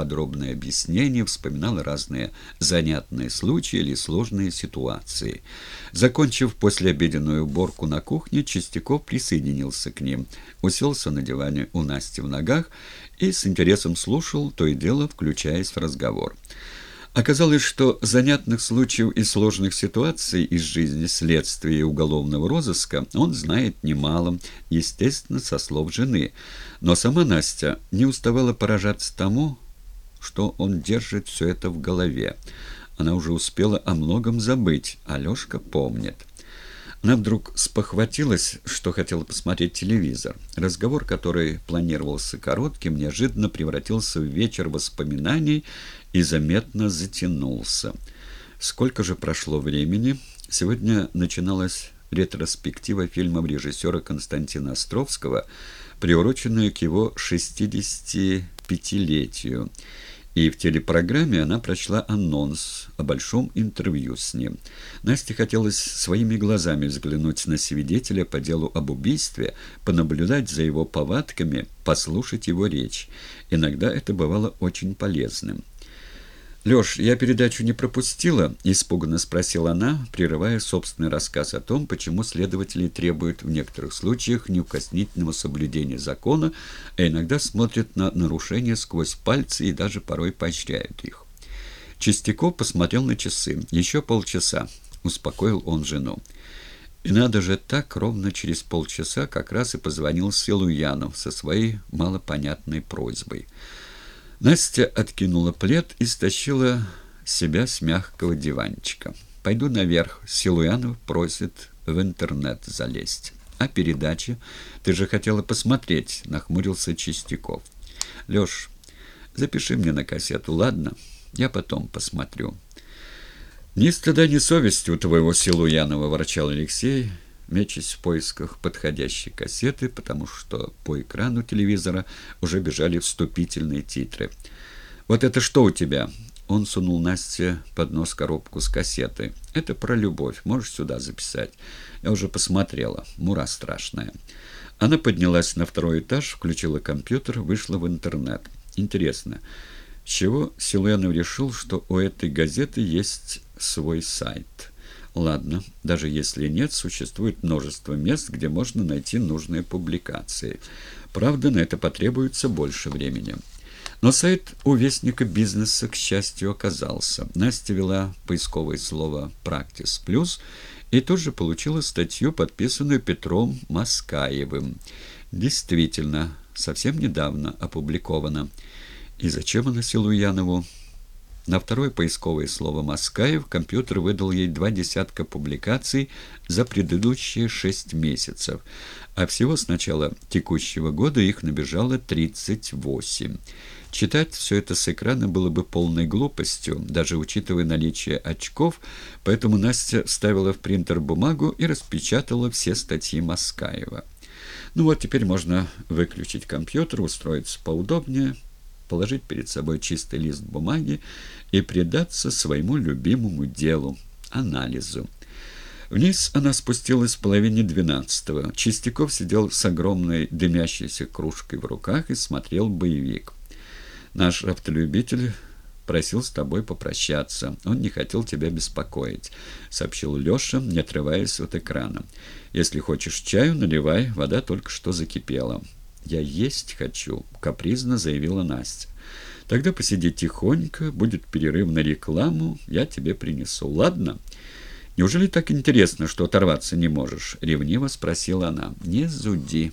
подробные объяснения, вспоминал разные занятные случаи или сложные ситуации. Закончив послеобеденную уборку на кухне, Чистяков присоединился к ним, уселся на диване у Насти в ногах и с интересом слушал, то и дело включаясь в разговор. Оказалось, что занятных случаев и сложных ситуаций из жизни следствия и уголовного розыска он знает немало, естественно, со слов жены. Но сама Настя не уставала поражаться тому, что он держит все это в голове. Она уже успела о многом забыть, а Лешка помнит. Она вдруг спохватилась, что хотела посмотреть телевизор. Разговор, который планировался коротким, неожиданно превратился в вечер воспоминаний и заметно затянулся. Сколько же прошло времени? Сегодня начиналась ретроспектива фильмов режиссера Константина Островского, приуроченная к его 65-летию. И в телепрограмме она прочла анонс о большом интервью с ним. Насте хотелось своими глазами взглянуть на свидетеля по делу об убийстве, понаблюдать за его повадками, послушать его речь. Иногда это бывало очень полезным. «Леш, я передачу не пропустила?» – испуганно спросила она, прерывая собственный рассказ о том, почему следователи требуют в некоторых случаях неукоснительного соблюдения закона, а иногда смотрят на нарушения сквозь пальцы и даже порой поощряют их. Чистяков посмотрел на часы. «Еще полчаса», – успокоил он жену. И надо же так, ровно через полчаса как раз и позвонил Силуянов со своей малопонятной просьбой – Настя откинула плед и стащила себя с мягкого диванчика. «Пойду наверх. Силуянов просит в интернет залезть». «А передача? Ты же хотела посмотреть», — нахмурился Чистяков. «Леш, запиши мне на кассету, ладно? Я потом посмотрю». «Ни стыда, ни совести у твоего Силуянова», — ворчал Алексей, — мечась в поисках подходящей кассеты, потому что по экрану телевизора уже бежали вступительные титры. «Вот это что у тебя?» Он сунул Насте под нос коробку с кассеты. «Это про любовь. Можешь сюда записать?» Я уже посмотрела. Мура страшная. Она поднялась на второй этаж, включила компьютер, вышла в интернет. Интересно, чего Силуянов решил, что у этой газеты есть свой сайт?» Ладно, даже если нет, существует множество мест, где можно найти нужные публикации. Правда, на это потребуется больше времени. Но сайт у Вестника бизнеса, к счастью, оказался. Настя вела поисковое слово «Практис плюс» и тут же получила статью, подписанную Петром Маскаевым. Действительно, совсем недавно опубликована. И зачем она Силуянову? На второе поисковое слово «Маскаев» компьютер выдал ей два десятка публикаций за предыдущие шесть месяцев, а всего с начала текущего года их набежало 38. Читать все это с экрана было бы полной глупостью, даже учитывая наличие очков, поэтому Настя вставила в принтер бумагу и распечатала все статьи Маскаева. Ну вот, теперь можно выключить компьютер, устроиться поудобнее – положить перед собой чистый лист бумаги и предаться своему любимому делу – анализу. Вниз она спустилась в половине двенадцатого. Чистяков сидел с огромной дымящейся кружкой в руках и смотрел боевик. «Наш автолюбитель просил с тобой попрощаться. Он не хотел тебя беспокоить», — сообщил Леша, не отрываясь от экрана. «Если хочешь чаю, наливай, вода только что закипела». «Я есть хочу», — капризно заявила Настя. «Тогда посиди тихонько, будет перерыв на рекламу, я тебе принесу, ладно?» «Неужели так интересно, что оторваться не можешь?» — ревниво спросила она. «Не зуди».